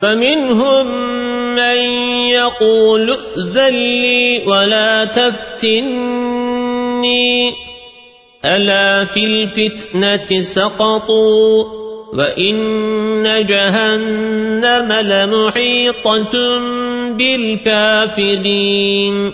فمنهم من يقول ذلي لي ولا تفتني. ألا في الفتنة سقطوا وإن جهنم لمحيطة بالكافرين.